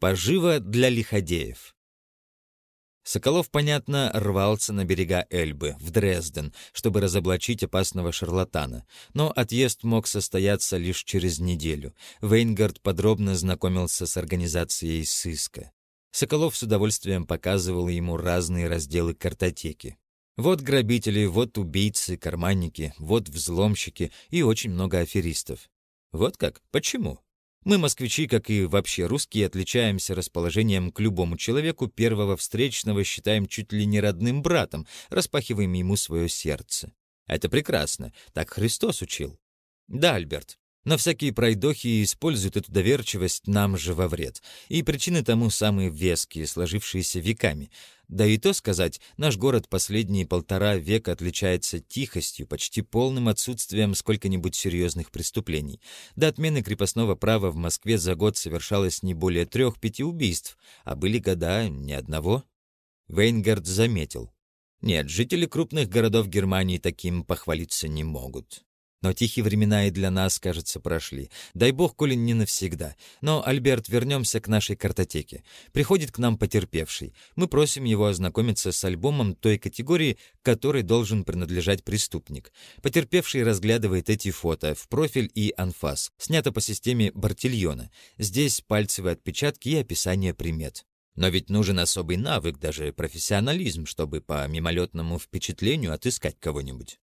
Поживо для лиходеев. Соколов, понятно, рвался на берега Эльбы, в Дрезден, чтобы разоблачить опасного шарлатана. Но отъезд мог состояться лишь через неделю. Вейнгард подробно знакомился с организацией сыска. Соколов с удовольствием показывал ему разные разделы картотеки. Вот грабители, вот убийцы, карманники, вот взломщики и очень много аферистов. Вот как? Почему? Мы, москвичи, как и вообще русские, отличаемся расположением к любому человеку первого встречного, считаем чуть ли не родным братом, распахиваем ему свое сердце. Это прекрасно, так Христос учил. Да, Альберт, но всякие пройдохи используют эту доверчивость нам же во вред. И причины тому самые веские, сложившиеся веками. Да и то сказать, наш город последние полтора века отличается тихостью, почти полным отсутствием сколько-нибудь серьезных преступлений. До отмены крепостного права в Москве за год совершалось не более трех-пяти убийств, а были года ни одного. Вейнгард заметил. Нет, жители крупных городов Германии таким похвалиться не могут. Но тихие времена и для нас, кажется, прошли. Дай бог, коли не навсегда. Но, Альберт, вернемся к нашей картотеке. Приходит к нам потерпевший. Мы просим его ознакомиться с альбомом той категории, которой должен принадлежать преступник. Потерпевший разглядывает эти фото в профиль и анфас. Снято по системе Бартильона. Здесь пальцевые отпечатки и описание примет. Но ведь нужен особый навык, даже профессионализм, чтобы по мимолетному впечатлению отыскать кого-нибудь.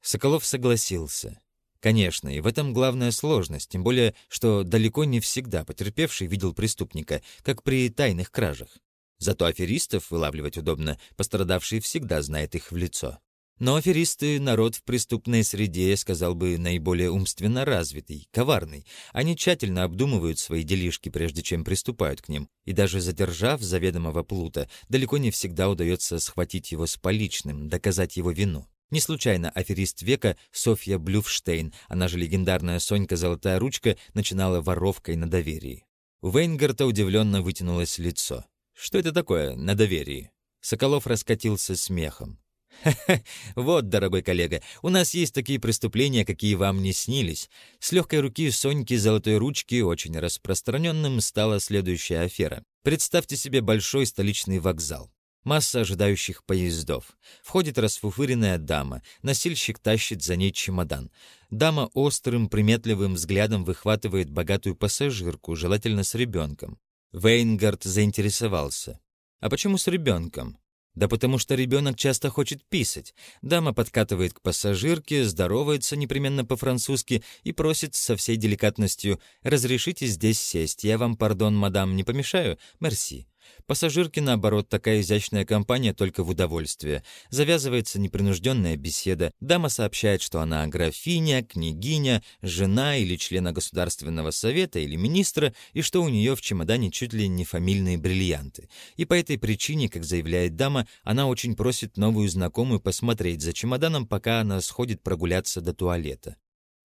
Соколов согласился. Конечно, и в этом главная сложность, тем более, что далеко не всегда потерпевший видел преступника, как при тайных кражах. Зато аферистов вылавливать удобно, пострадавший всегда знает их в лицо. Но аферисты — народ в преступной среде, сказал бы, наиболее умственно развитый, коварный. Они тщательно обдумывают свои делишки, прежде чем приступают к ним. И даже задержав заведомого плута, далеко не всегда удается схватить его с поличным, доказать его вину. Не случайно аферист века Софья Блюфштейн, она же легендарная Сонька Золотая Ручка, начинала воровкой на доверии. У Вейнгарта удивленно вытянулось лицо. «Что это такое на доверии?» Соколов раскатился смехом. «Ха-ха, вот, дорогой коллега, у нас есть такие преступления, какие вам не снились. С легкой руки Соньки Золотой Ручки очень распространенным стала следующая афера. Представьте себе большой столичный вокзал. Масса ожидающих поездов. Входит расфуфыренная дама. Носильщик тащит за ней чемодан. Дама острым, приметливым взглядом выхватывает богатую пассажирку, желательно с ребенком. Вейнгард заинтересовался. А почему с ребенком? Да потому что ребенок часто хочет писать. Дама подкатывает к пассажирке, здоровается непременно по-французски и просит со всей деликатностью «Разрешите здесь сесть, я вам, пардон, мадам, не помешаю? Мерси». Пассажирки, наоборот, такая изящная компания только в удовольствие. Завязывается непринужденная беседа. Дама сообщает, что она графиня, княгиня, жена или члена Государственного совета или министра, и что у нее в чемодане чуть ли не фамильные бриллианты. И по этой причине, как заявляет дама, она очень просит новую знакомую посмотреть за чемоданом, пока она сходит прогуляться до туалета.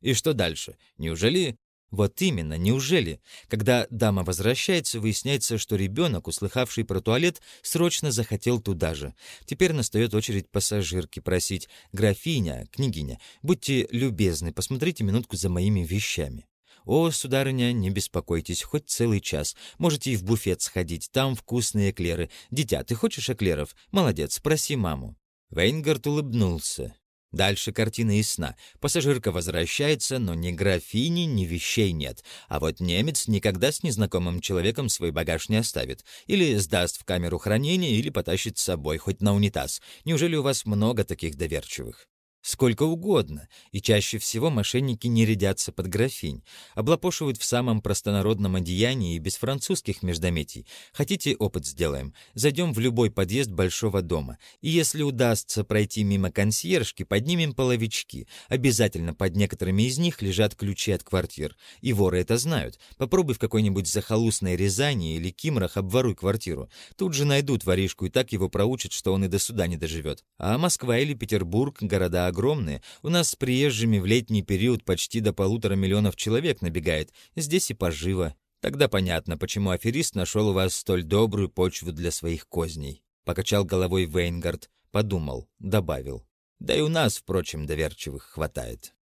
И что дальше? Неужели вот именно, неужели? Когда дама возвращается, выясняется, что ребенок, услыхавший про туалет, срочно захотел туда же. Теперь настает очередь пассажирки просить «Графиня, княгиня, будьте любезны, посмотрите минутку за моими вещами». «О, сударыня, не беспокойтесь, хоть целый час. Можете и в буфет сходить, там вкусные эклеры. Дитя, ты хочешь эклеров? Молодец, спроси маму». Вейнгард улыбнулся. Дальше картина ясна. Пассажирка возвращается, но ни графини, ни вещей нет. А вот немец никогда с незнакомым человеком свой багаж не оставит. Или сдаст в камеру хранения, или потащит с собой, хоть на унитаз. Неужели у вас много таких доверчивых? Сколько угодно, и чаще всего мошенники не рядятся под графинь, облапошивают в самом простонародном одеянии и без французских междометий. Хотите, опыт сделаем? Зайдем в любой подъезд большого дома, и если удастся пройти мимо консьержки, поднимем половички. Обязательно под некоторыми из них лежат ключи от квартир, и воры это знают. Попробуй в какой-нибудь захолустной Рязани или Кимрах обворуй квартиру. Тут же найдут воришку и так его проучат, что он и до суда не доживет. А Москва или Петербург — города огромные. У нас с приезжими в летний период почти до полутора миллионов человек набегает. Здесь и поживо. Тогда понятно, почему аферист нашел у вас столь добрую почву для своих козней. Покачал головой Вейнгард, подумал, добавил. Да и у нас, впрочем, доверчивых хватает.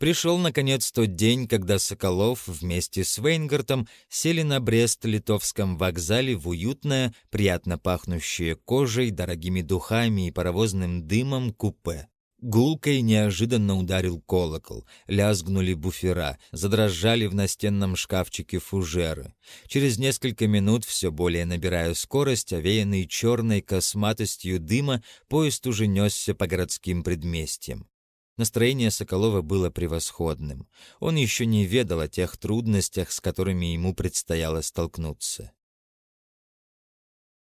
Пришел, наконец, тот день, когда Соколов вместе с Вейнгартом сели на Брест-Литовском вокзале в уютное, приятно пахнущее кожей, дорогими духами и паровозным дымом купе. Гулкой неожиданно ударил колокол, лязгнули буфера, задрожали в настенном шкафчике фужеры. Через несколько минут, все более набирая скорость, овеянный черной косматостью дыма, поезд уже несся по городским предместьям. Настроение Соколова было превосходным. Он еще не ведал о тех трудностях, с которыми ему предстояло столкнуться.